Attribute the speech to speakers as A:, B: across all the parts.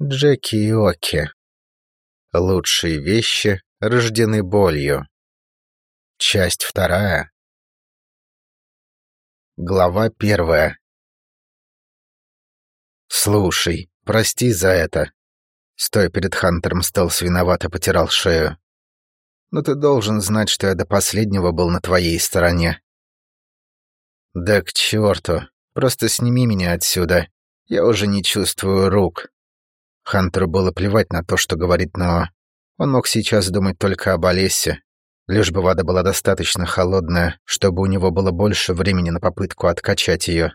A: Джеки и Оки. Лучшие вещи рождены болью. Часть вторая. Глава первая. «Слушай, прости за это». Стоя перед Хантером, Стелс виновато потирал шею. «Но ты должен знать, что я до последнего был на твоей стороне». «Да к черту! Просто сними меня отсюда. Я уже не чувствую рук». Хантеру было плевать на то, что говорит Ноа. Он мог сейчас думать только об Олесе, лишь бы вода была достаточно холодная, чтобы у него было больше времени на попытку откачать ее.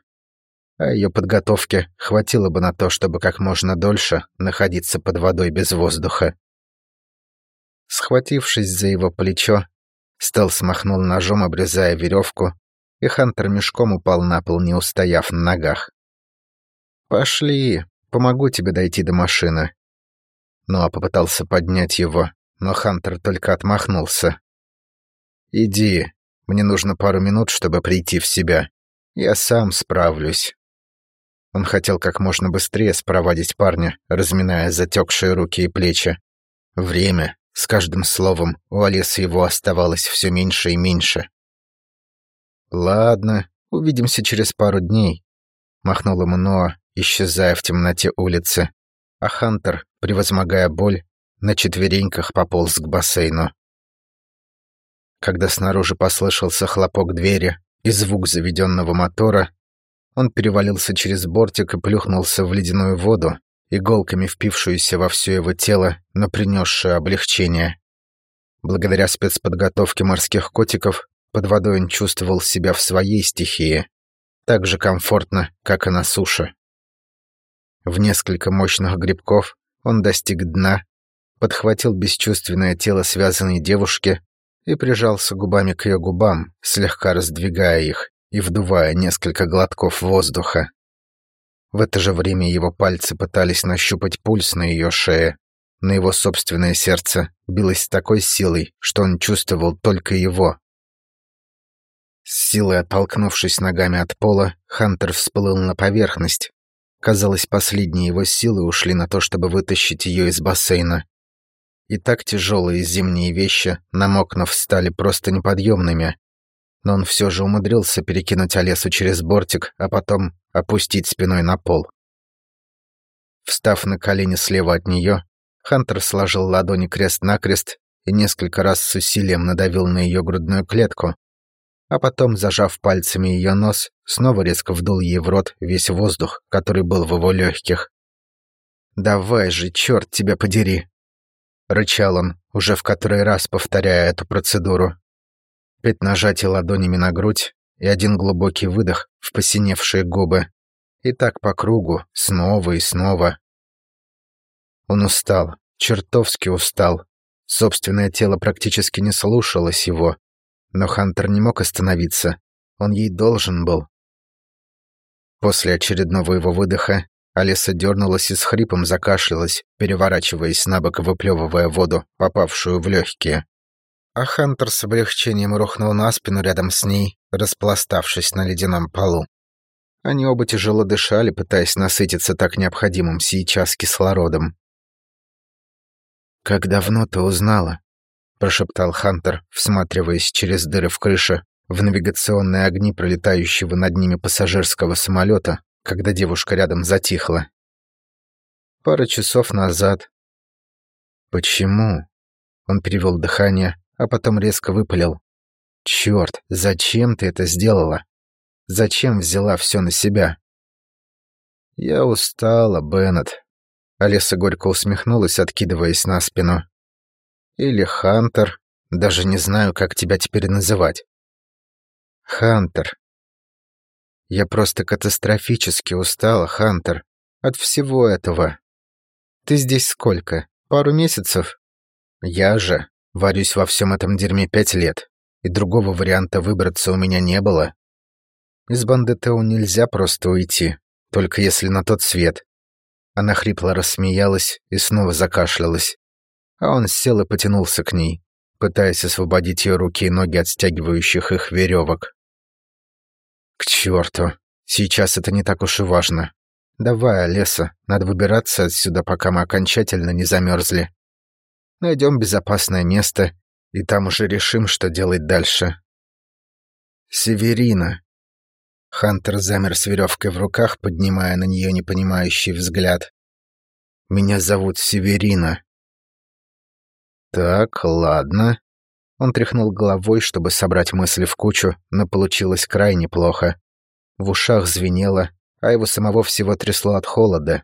A: А ее подготовке хватило бы на то, чтобы как можно дольше находиться под водой без воздуха. Схватившись за его плечо, Стелл смахнул ножом, обрезая веревку, и Хантер мешком упал на пол, не устояв на ногах. «Пошли, помогу тебе дойти до машины». Ноа попытался поднять его, но Хантер только отмахнулся. «Иди, мне нужно пару минут, чтобы прийти в себя. Я сам справлюсь». Он хотел как можно быстрее спровадить парня, разминая затекшие руки и плечи. Время, с каждым словом, у Олеса его оставалось все меньше и меньше. «Ладно, увидимся через пару дней», — махнул ему Ноа, исчезая в темноте улицы, а Хантер, превозмогая боль, на четвереньках пополз к бассейну. Когда снаружи послышался хлопок двери и звук заведенного мотора, он перевалился через бортик и плюхнулся в ледяную воду, иголками впившуюся во все его тело, но принесшую облегчение. Благодаря спецподготовке морских котиков под водой он чувствовал себя в своей стихии, так же комфортно, как и на суше. В несколько мощных грибков он достиг дна, подхватил бесчувственное тело связанной девушки и прижался губами к ее губам, слегка раздвигая их и вдувая несколько глотков воздуха. В это же время его пальцы пытались нащупать пульс на ее шее, но его собственное сердце билось с такой силой, что он чувствовал только его. С силой оттолкнувшись ногами от пола, Хантер всплыл на поверхность. Казалось, последние его силы ушли на то, чтобы вытащить ее из бассейна. И так тяжелые зимние вещи, намокнув, стали просто неподъемными, но он все же умудрился перекинуть Олесу через бортик, а потом опустить спиной на пол. Встав на колени слева от нее, Хантер сложил ладони крест-накрест и несколько раз с усилием надавил на ее грудную клетку, а потом, зажав пальцами ее нос, снова резко вдул ей в рот весь воздух, который был в его легких. «Давай же, черт тебя подери!» Рычал он, уже в который раз повторяя эту процедуру. Пять нажатий ладонями на грудь и один глубокий выдох в посиневшие губы. И так по кругу, снова и снова. Он устал, чертовски устал. Собственное тело практически не слушалось его. Но Хантер не мог остановиться. Он ей должен был. После очередного его выдоха Алиса дернулась и с хрипом закашлялась, переворачиваясь на бок и выплевывая воду, попавшую в легкие а Хантер с облегчением рухнул на спину рядом с ней, распластавшись на ледяном полу. Они оба тяжело дышали, пытаясь насытиться так необходимым сейчас кислородом. «Как давно ты узнала?» — прошептал Хантер, всматриваясь через дыры в крыше в навигационные огни пролетающего над ними пассажирского самолета, когда девушка рядом затихла. «Пара часов назад». «Почему?» — он перевел дыхание, а потом резко выпалил. «Чёрт, зачем ты это сделала? Зачем взяла все на себя?» «Я устала, Беннет», — Алиса горько усмехнулась, откидываясь на спину. «Или Хантер, даже не знаю, как тебя теперь называть». «Хантер». «Я просто катастрофически устала, Хантер, от всего этого. Ты здесь сколько? Пару месяцев?» «Я же Варюсь во всем этом дерьме пять лет, и другого варианта выбраться у меня не было. Из банды Тео нельзя просто уйти, только если на тот свет. Она хрипло рассмеялась и снова закашлялась. А он сел и потянулся к ней, пытаясь освободить ее руки и ноги от стягивающих их веревок. К черту, сейчас это не так уж и важно. Давай, Леса, надо выбираться отсюда, пока мы окончательно не замерзли. Найдем безопасное место, и там уже решим, что делать дальше. Северина. Хантер замер с веревкой в руках, поднимая на нее непонимающий взгляд. Меня зовут Северина. Так, ладно. Он тряхнул головой, чтобы собрать мысли в кучу, но получилось крайне плохо. В ушах звенело, а его самого всего трясло от холода.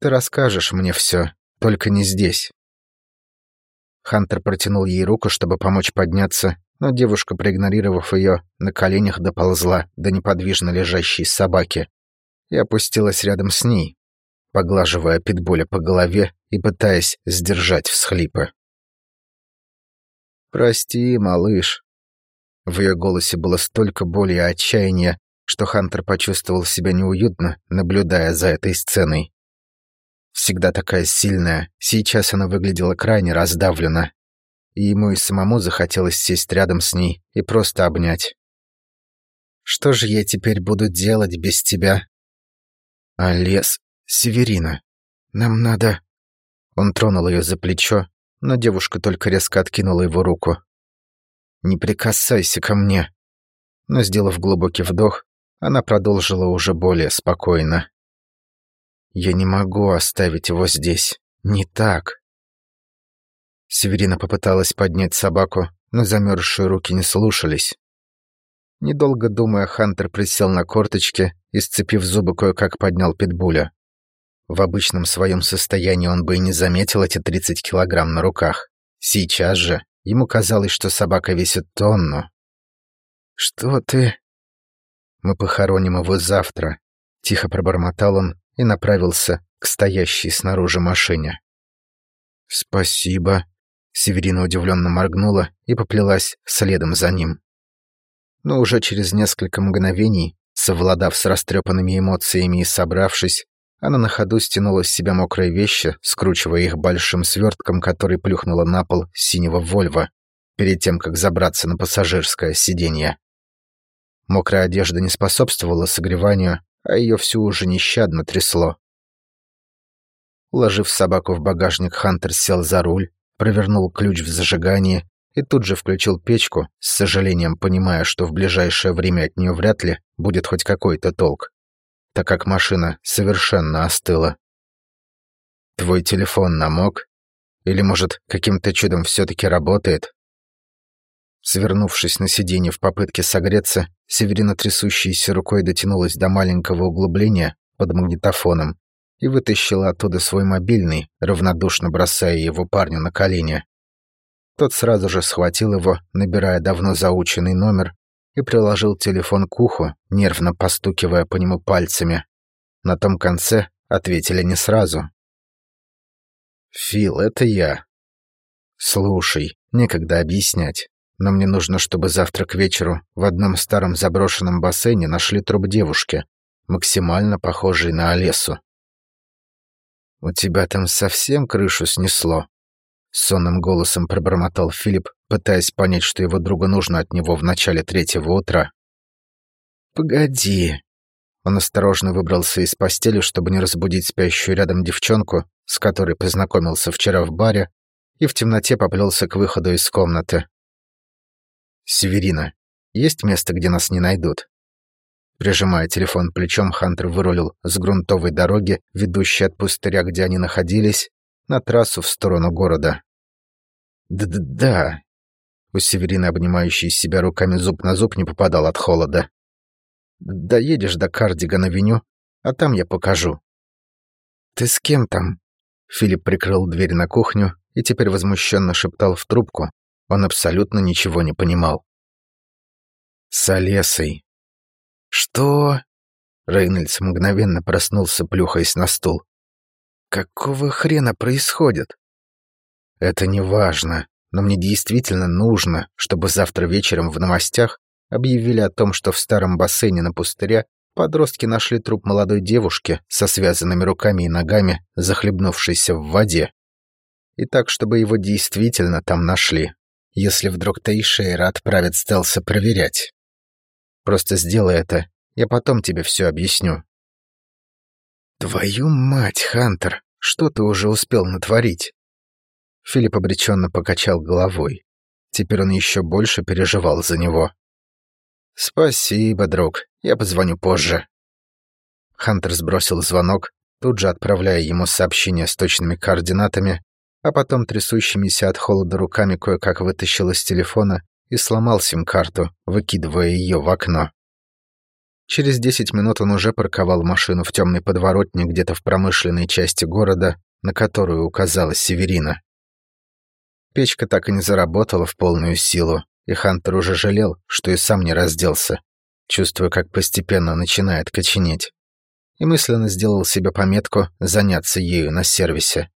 A: «Ты расскажешь мне все, только не здесь». Хантер протянул ей руку, чтобы помочь подняться, но девушка, проигнорировав ее, на коленях доползла до неподвижно лежащей собаки и опустилась рядом с ней, поглаживая питбуля по голове и пытаясь сдержать всхлипы. «Прости, малыш». В ее голосе было столько боли и отчаяния, что Хантер почувствовал себя неуютно, наблюдая за этой сценой. Всегда такая сильная, сейчас она выглядела крайне раздавлена. И ему и самому захотелось сесть рядом с ней и просто обнять. «Что же я теперь буду делать без тебя?» «А лес, Северина, нам надо...» Он тронул ее за плечо, но девушка только резко откинула его руку. «Не прикасайся ко мне!» Но, сделав глубокий вдох, она продолжила уже более спокойно. «Я не могу оставить его здесь. Не так». Северина попыталась поднять собаку, но замерзшие руки не слушались. Недолго думая, Хантер присел на корточки и, сцепив зубы, кое-как поднял питбуля. В обычном своем состоянии он бы и не заметил эти 30 килограмм на руках. Сейчас же ему казалось, что собака весит тонну. «Что ты...» Мы похороним его завтра», — тихо пробормотал он и направился к стоящей снаружи машине. «Спасибо», — Северина удивленно моргнула и поплелась следом за ним. Но уже через несколько мгновений, совладав с растрепанными эмоциями и собравшись, она на ходу стянула с себя мокрые вещи, скручивая их большим свертком, который плюхнула на пол синего Вольва, перед тем, как забраться на пассажирское сиденье. Мокрая одежда не способствовала согреванию, а ее всю уже нещадно трясло. Уложив собаку в багажник, Хантер сел за руль, провернул ключ в зажигании и тут же включил печку, с сожалением понимая, что в ближайшее время от нее вряд ли будет хоть какой-то толк, так как машина совершенно остыла. «Твой телефон намок? Или, может, каким-то чудом все таки работает?» Свернувшись на сиденье в попытке согреться, Северина трясущейся рукой дотянулась до маленького углубления под магнитофоном и вытащила оттуда свой мобильный, равнодушно бросая его парню на колени. Тот сразу же схватил его, набирая давно заученный номер, и приложил телефон к уху, нервно постукивая по нему пальцами. На том конце ответили не сразу. «Фил, это я. Слушай, некогда объяснять но мне нужно, чтобы завтра к вечеру в одном старом заброшенном бассейне нашли труп девушки, максимально похожей на Олесу. «У тебя там совсем крышу снесло?» Сонным голосом пробормотал Филипп, пытаясь понять, что его другу нужно от него в начале третьего утра. «Погоди». Он осторожно выбрался из постели, чтобы не разбудить спящую рядом девчонку, с которой познакомился вчера в баре, и в темноте поплелся к выходу из комнаты. «Северина, есть место, где нас не найдут?» Прижимая телефон плечом, Хантер вырулил с грунтовой дороги, ведущей от пустыря, где они находились, на трассу в сторону города. «Да-да-да». У Северины, обнимающей себя руками зуб на зуб, не попадал от холода. «Доедешь до Кардигана-Веню, а там я покажу». «Ты с кем там?» Филипп прикрыл дверь на кухню и теперь возмущенно шептал в трубку, он абсолютно ничего не понимал. «С Олесой». «Что?» Рейнольдс мгновенно проснулся, плюхаясь на стул. «Какого хрена происходит?» «Это не важно, но мне действительно нужно, чтобы завтра вечером в новостях объявили о том, что в старом бассейне на пустыре подростки нашли труп молодой девушки со связанными руками и ногами, захлебнувшейся в воде. И так, чтобы его действительно там нашли если вдруг Таишейра отправит Стелса проверять. Просто сделай это, я потом тебе все объясню. «Твою мать, Хантер, что ты уже успел натворить?» Филипп обреченно покачал головой. Теперь он еще больше переживал за него. «Спасибо, друг, я позвоню позже». Хантер сбросил звонок, тут же отправляя ему сообщение с точными координатами, а потом трясущимися от холода руками кое-как вытащил из телефона и сломал сим-карту, выкидывая ее в окно. Через десять минут он уже парковал машину в темной подворотне где-то в промышленной части города, на которую указала Северина. Печка так и не заработала в полную силу, и Хантер уже жалел, что и сам не разделся, чувствуя, как постепенно начинает коченеть. И мысленно сделал себе пометку заняться ею на сервисе.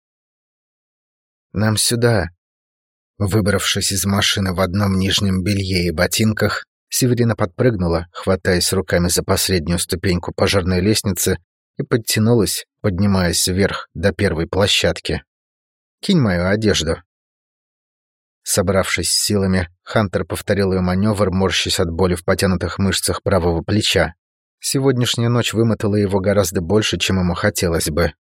A: «Нам сюда!» Выбравшись из машины в одном нижнем белье и ботинках, Северина подпрыгнула, хватаясь руками за последнюю ступеньку пожарной лестницы и подтянулась, поднимаясь вверх до первой площадки. «Кинь мою одежду». Собравшись силами, Хантер повторил ее маневр, морщась от боли в потянутых мышцах правого плеча. Сегодняшняя ночь вымотала его гораздо больше, чем ему хотелось бы.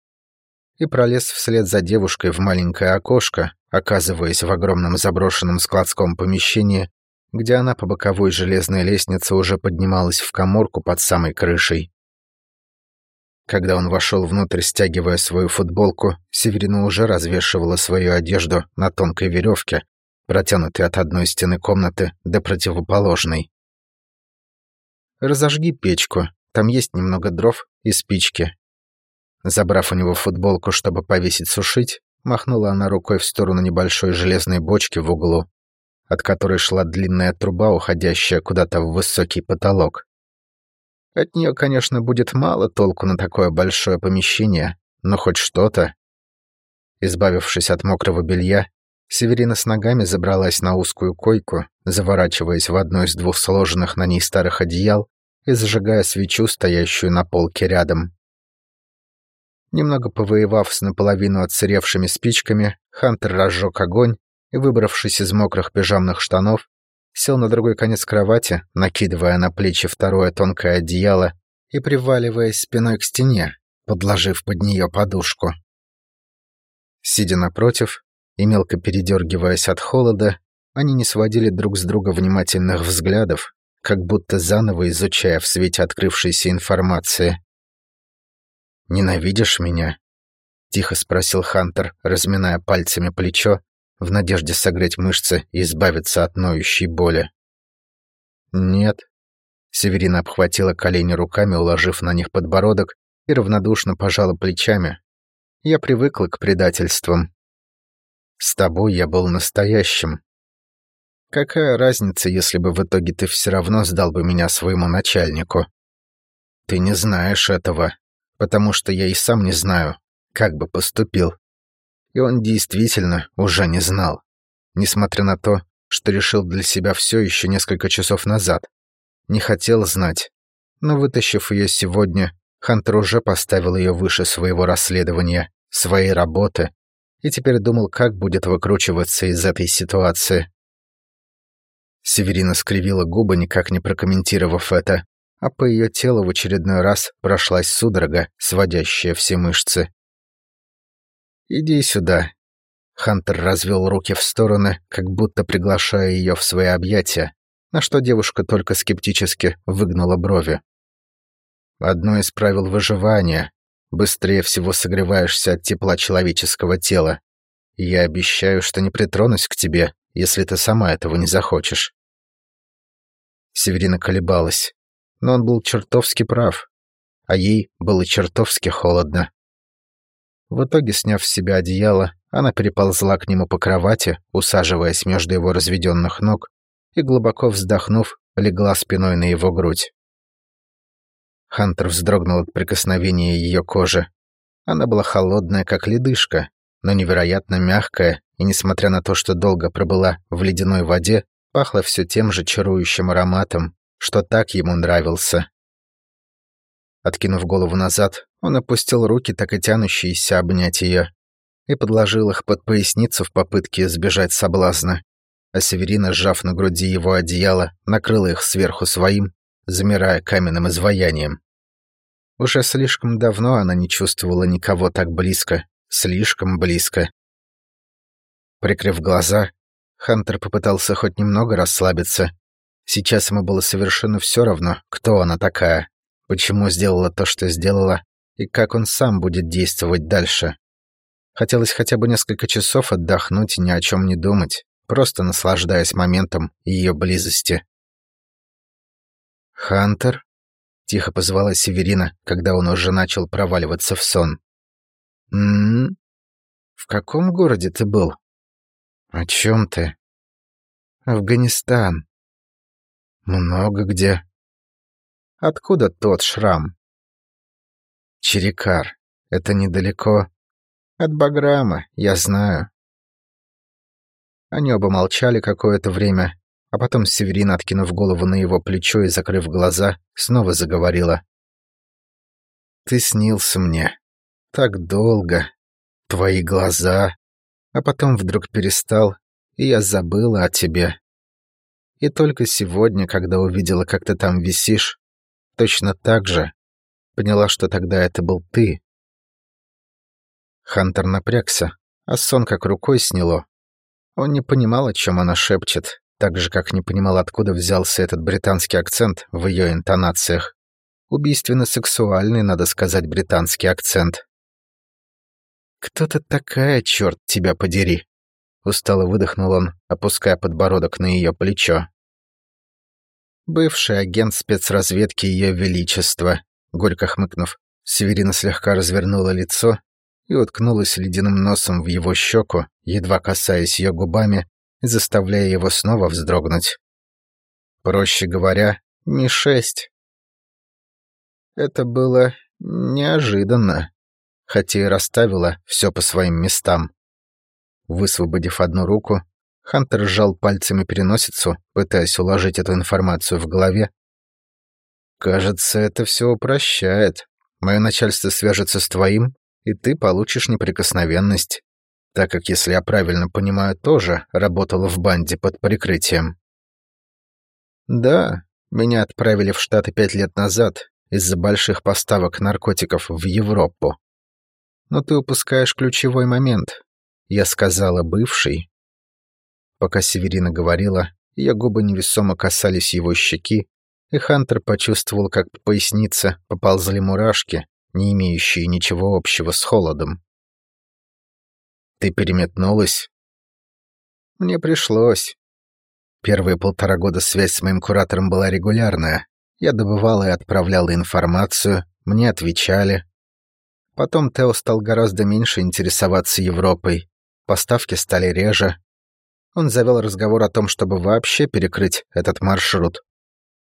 A: И пролез вслед за девушкой в маленькое окошко, оказываясь в огромном заброшенном складском помещении, где она по боковой железной лестнице уже поднималась в коморку под самой крышей. Когда он вошел внутрь, стягивая свою футболку, Северина уже развешивала свою одежду на тонкой веревке, протянутой от одной стены комнаты до противоположной. «Разожги печку, там есть немного дров и спички». Забрав у него футболку, чтобы повесить сушить, махнула она рукой в сторону небольшой железной бочки в углу, от которой шла длинная труба, уходящая куда-то в высокий потолок. От нее, конечно, будет мало толку на такое большое помещение, но хоть что-то. Избавившись от мокрого белья, Северина с ногами забралась на узкую койку, заворачиваясь в одно из двух сложенных на ней старых одеял и зажигая свечу, стоящую на полке рядом. Немного повоевав с наполовину отсыревшими спичками, Хантер разжег огонь и, выбравшись из мокрых пижамных штанов, сел на другой конец кровати, накидывая на плечи второе тонкое одеяло и приваливаясь спиной к стене, подложив под нее подушку. Сидя напротив и мелко передергиваясь от холода, они не сводили друг с друга внимательных взглядов, как будто заново изучая в свете открывшейся информации. «Ненавидишь меня?» — тихо спросил Хантер, разминая пальцами плечо в надежде согреть мышцы и избавиться от ноющей боли. «Нет». Северина обхватила колени руками, уложив на них подбородок, и равнодушно пожала плечами. «Я привыкла к предательствам. С тобой я был настоящим. Какая разница, если бы в итоге ты все равно сдал бы меня своему начальнику? Ты не знаешь этого, потому что я и сам не знаю, как бы поступил. И он действительно уже не знал. Несмотря на то, что решил для себя все еще несколько часов назад. Не хотел знать. Но вытащив ее сегодня, Хантер уже поставил ее выше своего расследования, своей работы, и теперь думал, как будет выкручиваться из этой ситуации. Северина скривила губы, никак не прокомментировав это, а по ее телу в очередной раз прошлась судорога, сводящая все мышцы. «Иди сюда». Хантер развел руки в стороны, как будто приглашая ее в свои объятия, на что девушка только скептически выгнула брови. «Одно из правил выживания — быстрее всего согреваешься от тепла человеческого тела. я обещаю, что не притронусь к тебе, если ты сама этого не захочешь». Северина колебалась, но он был чертовски прав, а ей было чертовски холодно. В итоге, сняв с себя одеяло, она переползла к нему по кровати, усаживаясь между его разведенных ног, и, глубоко вздохнув, легла спиной на его грудь. Хантер вздрогнул от прикосновения ее кожи. Она была холодная, как ледышка, но невероятно мягкая, и, несмотря на то, что долго пробыла в ледяной воде, пахла все тем же чарующим ароматом, что так ему нравился. Откинув голову назад, он опустил руки, так и тянущиеся обнять ее, и подложил их под поясницу в попытке избежать соблазна. А Северина, сжав на груди его одеяло, накрыла их сверху своим, замирая каменным изваянием. Уже слишком давно она не чувствовала никого так близко, слишком близко. Прикрыв глаза, Хантер попытался хоть немного расслабиться. Сейчас ему было совершенно все равно, кто она такая, почему сделала то, что сделала, и как он сам будет действовать дальше. Хотелось хотя бы несколько часов отдохнуть и ни о чем не думать, просто наслаждаясь моментом ее близости. «Хантер?» — тихо позвала Северина, когда он уже начал проваливаться в сон. «М-м? В каком городе ты был?» «О чем ты?» «Афганистан». «Много где». «Откуда тот шрам?» «Черекар. Это недалеко. От Баграма, я знаю». Они оба молчали какое-то время, а потом Северина, откинув голову на его плечо и закрыв глаза, снова заговорила. «Ты снился мне. Так долго. Твои глаза. А потом вдруг перестал, и я забыла о тебе. И только сегодня, когда увидела, как ты там висишь, точно так же поняла, что тогда это был ты». Хантер напрягся, а сон как рукой сняло. Он не понимал, о чем она шепчет, так же, как не понимал, откуда взялся этот британский акцент в ее интонациях. Убийственно-сексуальный, надо сказать, британский акцент. «Кто ты такая, черт тебя подери?» Устало выдохнул он, опуская подбородок на ее плечо. Бывший агент спецразведки Ее Величества, горько хмыкнув, Северина слегка развернула лицо и уткнулась ледяным носом в его щеку, едва касаясь ее губами, заставляя его снова вздрогнуть. Проще говоря, Ми-6. Это было неожиданно, хотя и расставила все по своим местам. Высвободив одну руку, Хантер сжал пальцами переносицу, пытаясь уложить эту информацию в голове. «Кажется, это все упрощает. Мое начальство свяжется с твоим, и ты получишь неприкосновенность так как, если я правильно понимаю, тоже работала в банде под прикрытием. Да, меня отправили в Штаты пять лет назад из-за больших поставок наркотиков в Европу. Но ты упускаешь ключевой момент. Я сказала «бывший». Пока Северина говорила, ее губы невесомо касались его щеки, и Хантер почувствовал, как по пояснице поползли мурашки, не имеющие ничего общего с холодом. Ты переметнулась? Мне пришлось. Первые полтора года связь с моим куратором была регулярная. Я добывала и отправляла информацию, мне отвечали. Потом Тео стал гораздо меньше интересоваться Европой. Поставки стали реже. Он завел разговор о том, чтобы вообще перекрыть этот маршрут.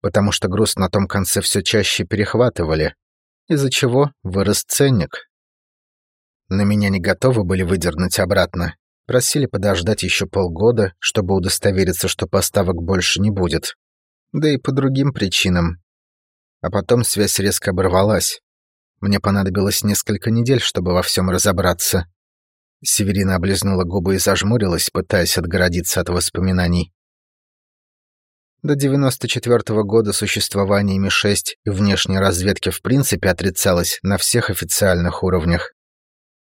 A: Потому что груз на том конце все чаще перехватывали, из-за чего вырос ценник. На меня не готовы были выдернуть обратно. Просили подождать еще полгода, чтобы удостовериться, что поставок больше не будет. Да и по другим причинам. А потом связь резко оборвалась. Мне понадобилось несколько недель, чтобы во всем разобраться. Северина облизнула губы и зажмурилась, пытаясь отгородиться от воспоминаний. До 94 -го года существование Ми-6 и внешней разведки в принципе отрицалось на всех официальных уровнях.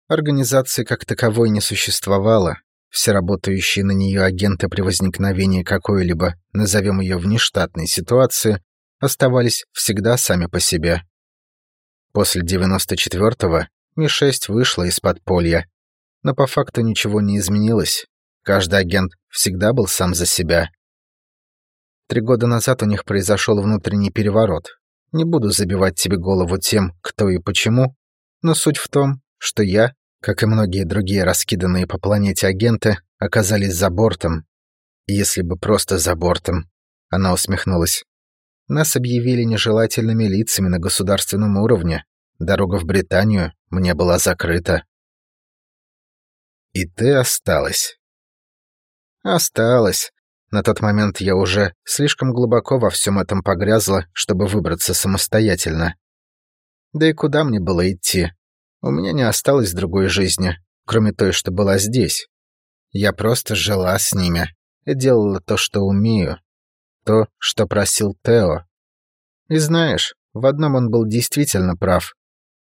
A: Организации как таковой не существовало. Все работающие на нее агенты при возникновении какой-либо, назовем ее внештатной ситуации, оставались всегда сами по себе. После 94-го Ми-6 вышла из подполья. Но по факту ничего не изменилось. Каждый агент всегда был сам за себя. Три года назад у них произошел внутренний переворот. Не буду забивать тебе голову тем, кто и почему, но суть в том, что я, как и многие другие раскиданные по планете агенты, оказались за бортом. Если бы просто за бортом. Она усмехнулась. Нас объявили нежелательными лицами на государственном уровне. Дорога в Британию мне была закрыта. И ты осталась. Осталась. На тот момент я уже слишком глубоко во всем этом погрязла, чтобы выбраться самостоятельно. Да и куда мне было идти? У меня не осталось другой жизни, кроме той, что была здесь. Я просто жила с ними и делала то, что умею. То, что просил Тео. И знаешь, В одном он был действительно прав.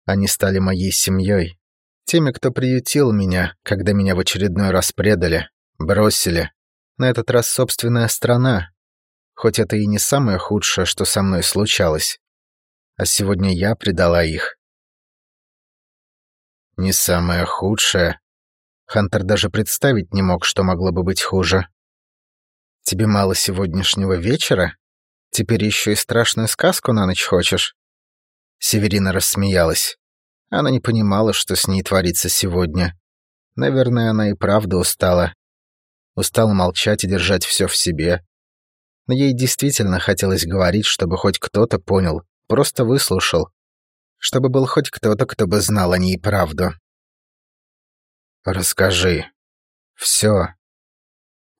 A: Они стали моей семьей. Теми, кто приютил меня, когда меня в очередной раз предали, бросили. На этот раз собственная страна. Хоть это и не самое худшее, что со мной случалось. А сегодня я предала их. Не самое худшее. Хантер даже представить не мог, что могло бы быть хуже. Тебе мало сегодняшнего вечера? Теперь еще и страшную сказку на ночь хочешь?» Северина рассмеялась. Она не понимала, что с ней творится сегодня. Наверное, она и правда устала. Устала молчать и держать все в себе. Но ей действительно хотелось говорить, чтобы хоть кто-то понял, просто выслушал. Чтобы был хоть кто-то, кто бы знал о ней правду. «Расскажи. Все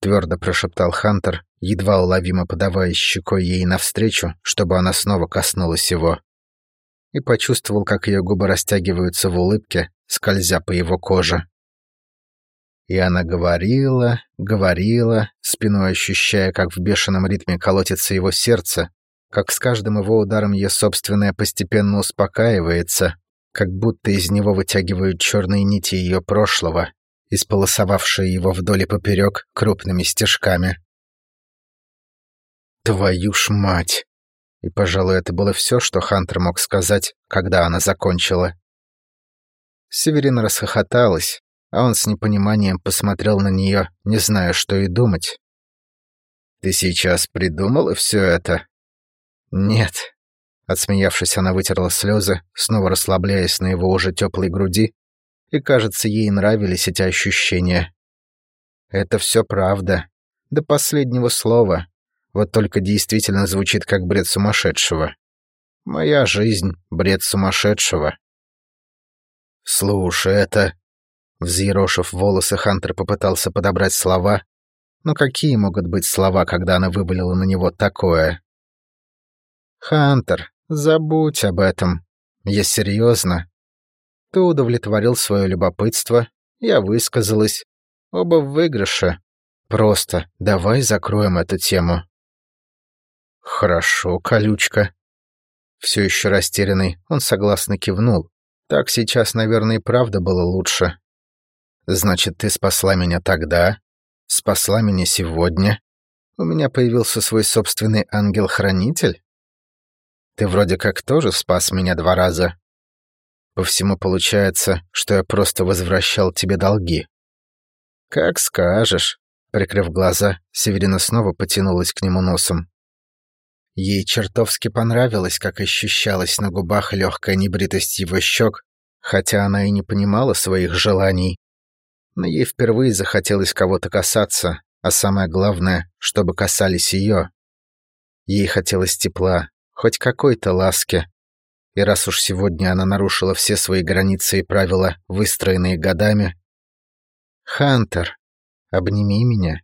A: твердо прошептал Хантер, едва уловимо подавая щекой ей навстречу, чтобы она снова коснулась его. И почувствовал, как ее губы растягиваются в улыбке, скользя по его коже. И она говорила, говорила, спиной ощущая, как в бешеном ритме колотится его сердце, как с каждым его ударом ее собственное постепенно успокаивается, как будто из него вытягивают черные нити ее прошлого, исполосовавшие его вдоль и поперек крупными стежками. «Твою ж мать!» И, пожалуй, это было все, что Хантер мог сказать, когда она закончила. Северина расхохоталась, а он с непониманием посмотрел на нее, не зная, что и думать. «Ты сейчас придумала все это?» «Нет». Отсмеявшись, она вытерла слезы, снова расслабляясь на его уже теплой груди и, кажется, ей нравились эти ощущения. Это все правда. До последнего слова. Вот только действительно звучит как бред сумасшедшего. Моя жизнь — бред сумасшедшего. Слушай, это... Взъерошив волосы, Хантер попытался подобрать слова. Но какие могут быть слова, когда она выболела на него такое? «Хантер, забудь об этом. Я серьезно. Ты удовлетворил свое любопытство, я высказалась. Оба в выигрыше. Просто давай закроем эту тему. Хорошо, колючка. Все еще растерянный, он согласно кивнул. Так сейчас, наверное, и правда было лучше. Значит, ты спасла меня тогда, спасла меня сегодня. У меня появился свой собственный ангел-хранитель. Ты вроде как тоже спас меня два раза. По всему получается, что я просто возвращал тебе долги. Как скажешь. Прикрыв глаза, Северина снова потянулась к нему носом. Ей чертовски понравилось, как ощущалась на губах легкая небритость его щек, хотя она и не понимала своих желаний. Но ей впервые захотелось кого-то касаться, а самое главное, чтобы касались ее. Ей хотелось тепла, хоть какой-то ласки, и раз уж сегодня она нарушила все свои границы и правила, выстроенные годами... «Хантер, обними меня»,